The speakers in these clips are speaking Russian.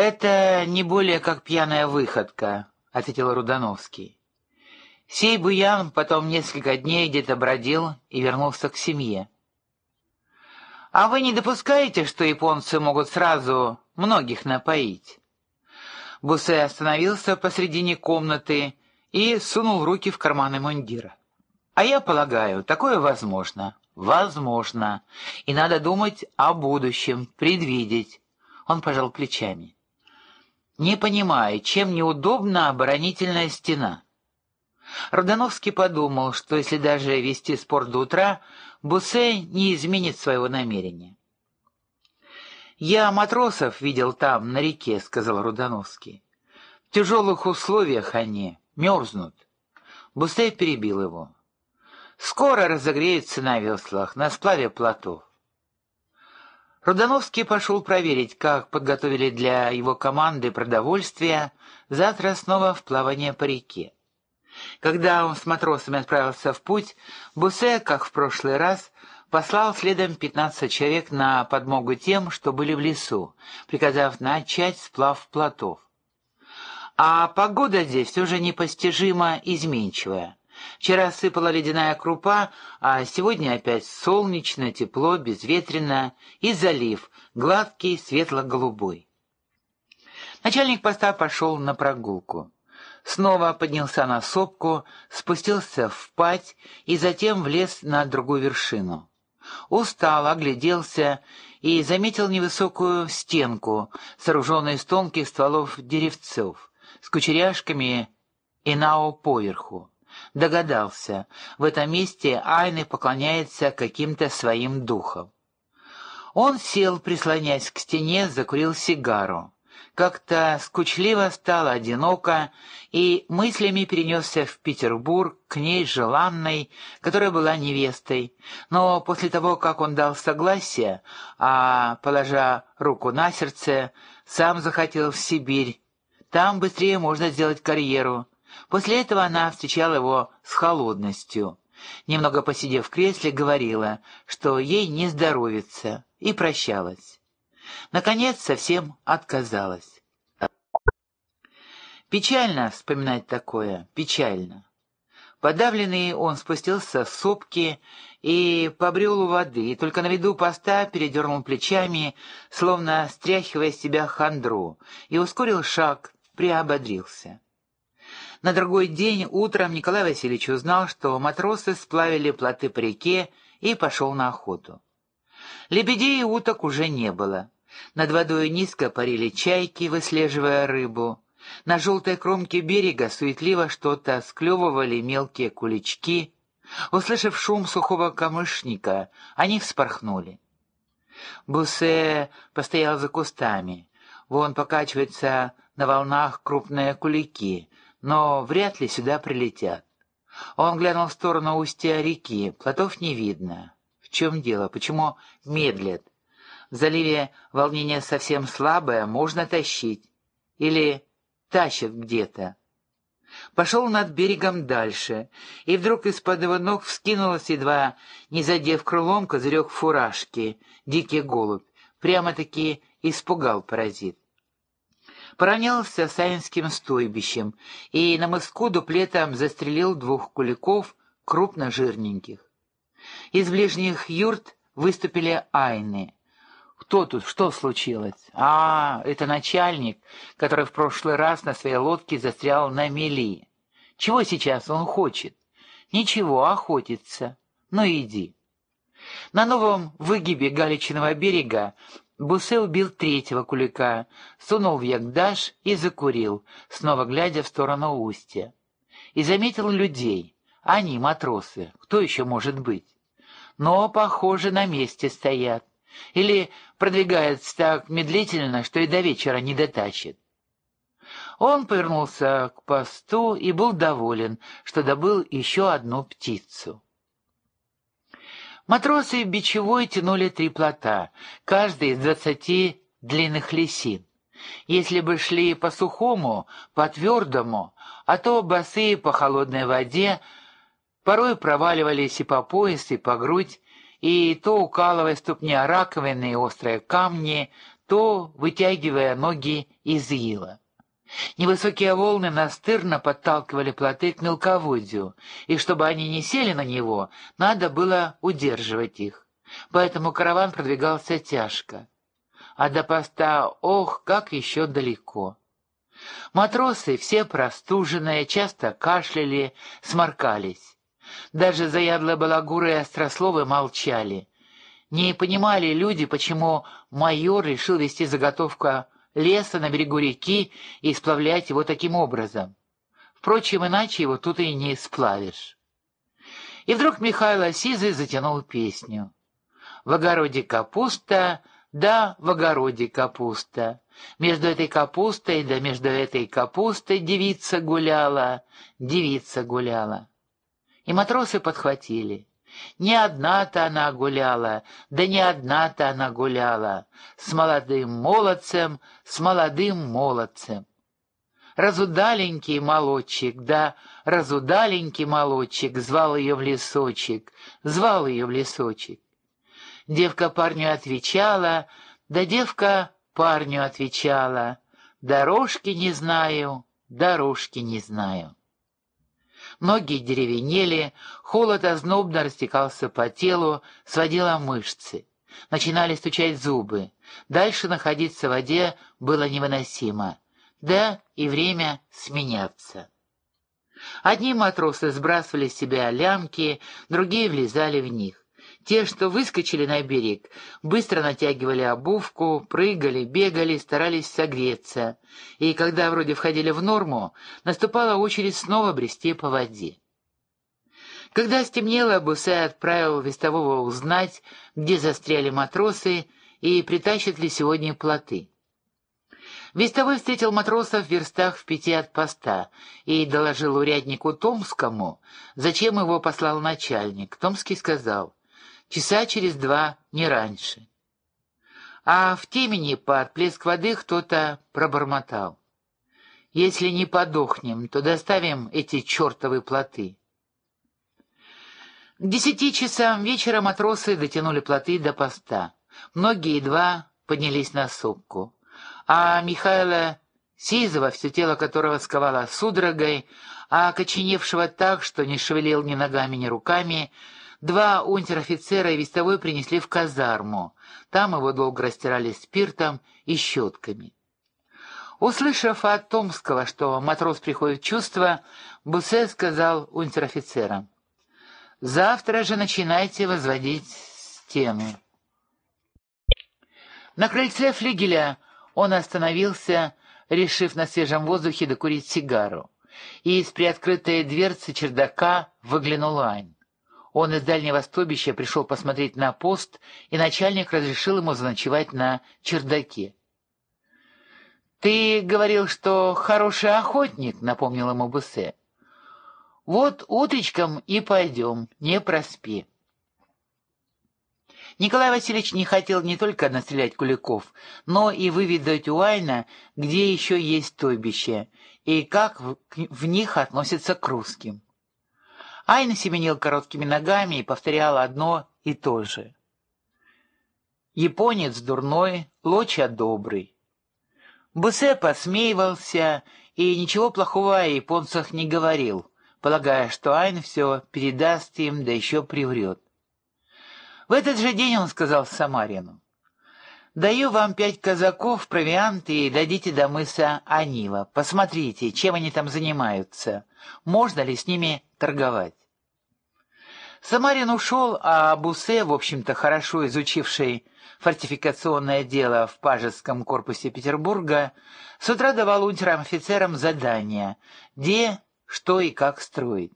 «Это не более как пьяная выходка», — ответил Рудановский. Сей буян потом несколько дней где-то бродил и вернулся к семье. «А вы не допускаете, что японцы могут сразу многих напоить?» Бусе остановился посредине комнаты и сунул руки в карманы мундира. «А я полагаю, такое возможно. Возможно. И надо думать о будущем, предвидеть». Он пожал плечами. «Не понимаю, чем неудобна оборонительная стена?» Родановский подумал, что если даже вести спорт до утра, Бусе не изменит своего намерения. «Я матросов видел там, на реке», — сказал Рудановский. «В тяжелых условиях они мерзнут». Бусе перебил его. «Скоро разогреются на веслах, на сплаве плотов». Рудановский пошел проверить, как подготовили для его команды продовольствие завтра снова в плавание по реке. Когда он с матросами отправился в путь, Бусе, как в прошлый раз, послал следом 15 человек на подмогу тем, что были в лесу, приказав начать сплав плотов. А погода здесь все же непостижимо изменчивая. Вчера сыпала ледяная крупа, а сегодня опять солнечно, тепло, безветренно и залив, гладкий, светло-голубой. Начальник поста пошел на прогулку. Снова поднялся на сопку, спустился в пать и затем влез на другую вершину. Устал, огляделся и заметил невысокую стенку, сооруженную из тонких стволов деревцов, с кучеряшками и нао поверху. Догадался, в этом месте Айны поклоняется каким-то своим духам. Он сел, прислонясь к стене, закурил сигару. Как-то скучливо стало одиноко, и мыслями перенесся в Петербург к ней желанной, которая была невестой. Но после того, как он дал согласие, а, положа руку на сердце, сам захотел в Сибирь. Там быстрее можно сделать карьеру. После этого она встречала его с холодностью. Немного посидев в кресле, говорила, что ей не здоровится, и прощалась. Наконец, совсем отказалась. Печально вспоминать такое, печально. Подавленный он спустился с сопки и побрел у воды, и только на виду поста передернул плечами, словно стряхивая с себя хандру, и ускорил шаг, приободрился. На другой день утром Николай Васильевич узнал, что матросы сплавили плоты по реке и пошел на охоту. Лебедей и уток уже не было. Над водой низко парили чайки, выслеживая рыбу. На желтой кромке берега суетливо что-то склевывали мелкие кулички. Услышав шум сухого камышника, они вспорхнули. Бусе постоял за кустами. Вон покачиваются на волнах крупные кулики, но вряд ли сюда прилетят. Он глянул в сторону устья реки, плотов не видно. В чем дело? Почему медлят? В заливе волнение совсем слабое, можно тащить. Или тащат где-то. Пошел над берегом дальше, и вдруг из-под его ног вскинулась, едва не задев крылом, козырек фуражки, дикий голубь. Прямо-таки испугал паразит. Поронялся саинским стойбищем, и на мыску дуплетом застрелил двух куликов, крупно жирненьких. Из ближних юрт выступили айны — кто тут? Что случилось? А, это начальник, который в прошлый раз на своей лодке застрял на мели. Чего сейчас он хочет? Ничего, охотится. Ну иди. На новом выгибе Галичиного берега Бусе убил третьего кулика, сунул в ягдаш и закурил, снова глядя в сторону устья. И заметил людей. Они, матросы, кто еще может быть? Но, похоже, на месте стоят. Или продвигается так медлительно, что и до вечера не дотащит. Он повернулся к посту и был доволен, что добыл еще одну птицу. Матросы бичевой тянули три плота, каждый из двадцати длинных лисин. Если бы шли по сухому, по твердому, а то босые по холодной воде, порой проваливались и по пояс, и по грудь, и то укалывая ступни раковины и острые камни, то вытягивая ноги из ила. Невысокие волны настырно подталкивали плоты к мелководью, и чтобы они не сели на него, надо было удерживать их. Поэтому караван продвигался тяжко. А до поста, ох, как еще далеко. Матросы, все простуженные, часто кашляли, сморкались. Даже заядлые балагуры и острословы молчали. Не понимали люди, почему майор решил вести заготовку леса на берегу реки и сплавлять его таким образом. Впрочем, иначе его тут и не сплавишь. И вдруг Михаил Асизый затянул песню. «В огороде капуста, да, в огороде капуста. Между этой капустой, да между этой капустой девица гуляла, девица гуляла». И матросы подхватили. Не одна-то она гуляла, да не одна-то она гуляла, с молодым молодцем, с молодым молодцем. Разудаленький молодчик, да, разудаленький молодчик звал ее в лесочек, звал ее в лесочек. Девка парню отвечала, да девка парню отвечала, дорожки не знаю, дорожки не знаю. Ноги деревенели, холод ознобно растекался по телу, сводило мышцы. Начинали стучать зубы. Дальше находиться в воде было невыносимо. Да, и время сменяться. Одни матросы сбрасывали с себя лямки, другие влезали в них. Те, что выскочили на берег, быстро натягивали обувку, прыгали, бегали, старались согреться, и когда вроде входили в норму, наступала очередь снова брести по воде. Когда стемнело, Бусе отправил вестового узнать, где застряли матросы и притащат ли сегодня плоты. Вестовой встретил матросов в верстах в пяти от поста и доложил уряднику Томскому, зачем его послал начальник. Томский сказал, часа через два, не раньше. А в темени под плеск воды кто-то пробормотал. Если не подохнем, то доставим эти чертовы плоты. К десяти часам вечера матросы дотянули плоты до поста. Многие едва поднялись на сопку. А Михаила Сизова, все тело которого сковало судорогой, а окоченевшего так, что не шевелил ни ногами, ни руками, Два унтер-офицера и вестовой принесли в казарму. Там его долго растирали спиртом и щетками. Услышав от Томского, что матрос приходит в чувство, Бусе сказал унтер-офицерам, «Завтра же начинайте возводить стену». На крыльце флигеля он остановился, решив на свежем воздухе докурить сигару, и из приоткрытой дверцы чердака выглянул Ань. Он из дальнего стойбища пришел посмотреть на пост, и начальник разрешил ему заночевать на чердаке. «Ты говорил, что хороший охотник», — напомнил ему Бусе. «Вот утречком и пойдем, не проспи». Николай Васильевич не хотел не только настрелять куликов, но и выведать у Айна, где еще есть стойбище, и как в, них относятся к русским. Айна семенил короткими ногами и повторял одно и то же. Японец дурной, Лоча добрый. Бусе посмеивался и ничего плохого о японцах не говорил, полагая, что Айн все передаст им, да еще приврет. В этот же день он сказал Самарину. «Даю вам пять казаков, провиант и дадите до мыса Анива. Посмотрите, чем они там занимаются. Можно ли с ними торговать?» Самарин ушел, а Бусе, в общем-то хорошо изучивший фортификационное дело в пажеском корпусе Петербурга, с утра давал унтерам-офицерам задания, где, что и как строить.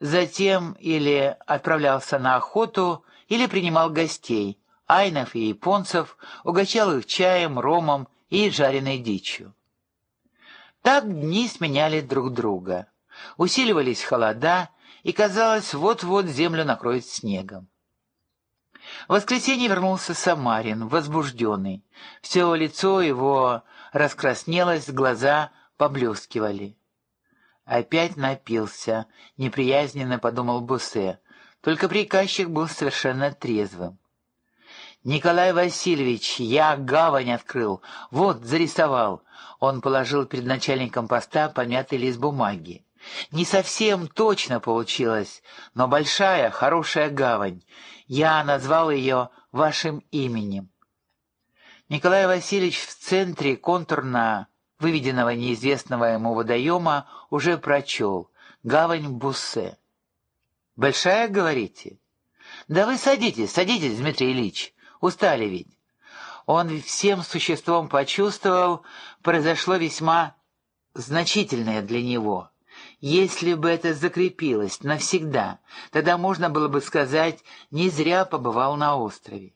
Затем или отправлялся на охоту, или принимал гостей, айнов и японцев, угощал их чаем, ромом и жареной дичью. Так дни сменяли друг друга. Усиливались холода, и, казалось, вот-вот землю накроет снегом. В воскресенье вернулся Самарин, возбужденный. Все лицо его раскраснелось, глаза поблескивали. Опять напился, неприязненно подумал Бусе, только приказчик был совершенно трезвым. «Николай Васильевич, я гавань открыл. Вот, зарисовал». Он положил перед начальником поста помятый лист бумаги. «Не совсем точно получилось, но большая, хорошая гавань. Я назвал ее вашим именем». Николай Васильевич в центре контурно выведенного неизвестного ему водоема уже прочел «Гавань Буссе». «Большая, говорите?» «Да вы садитесь, садитесь, Дмитрий Ильич». Устали ведь. Он всем существом почувствовал, произошло весьма значительное для него. Если бы это закрепилось навсегда, тогда можно было бы сказать, не зря побывал на острове.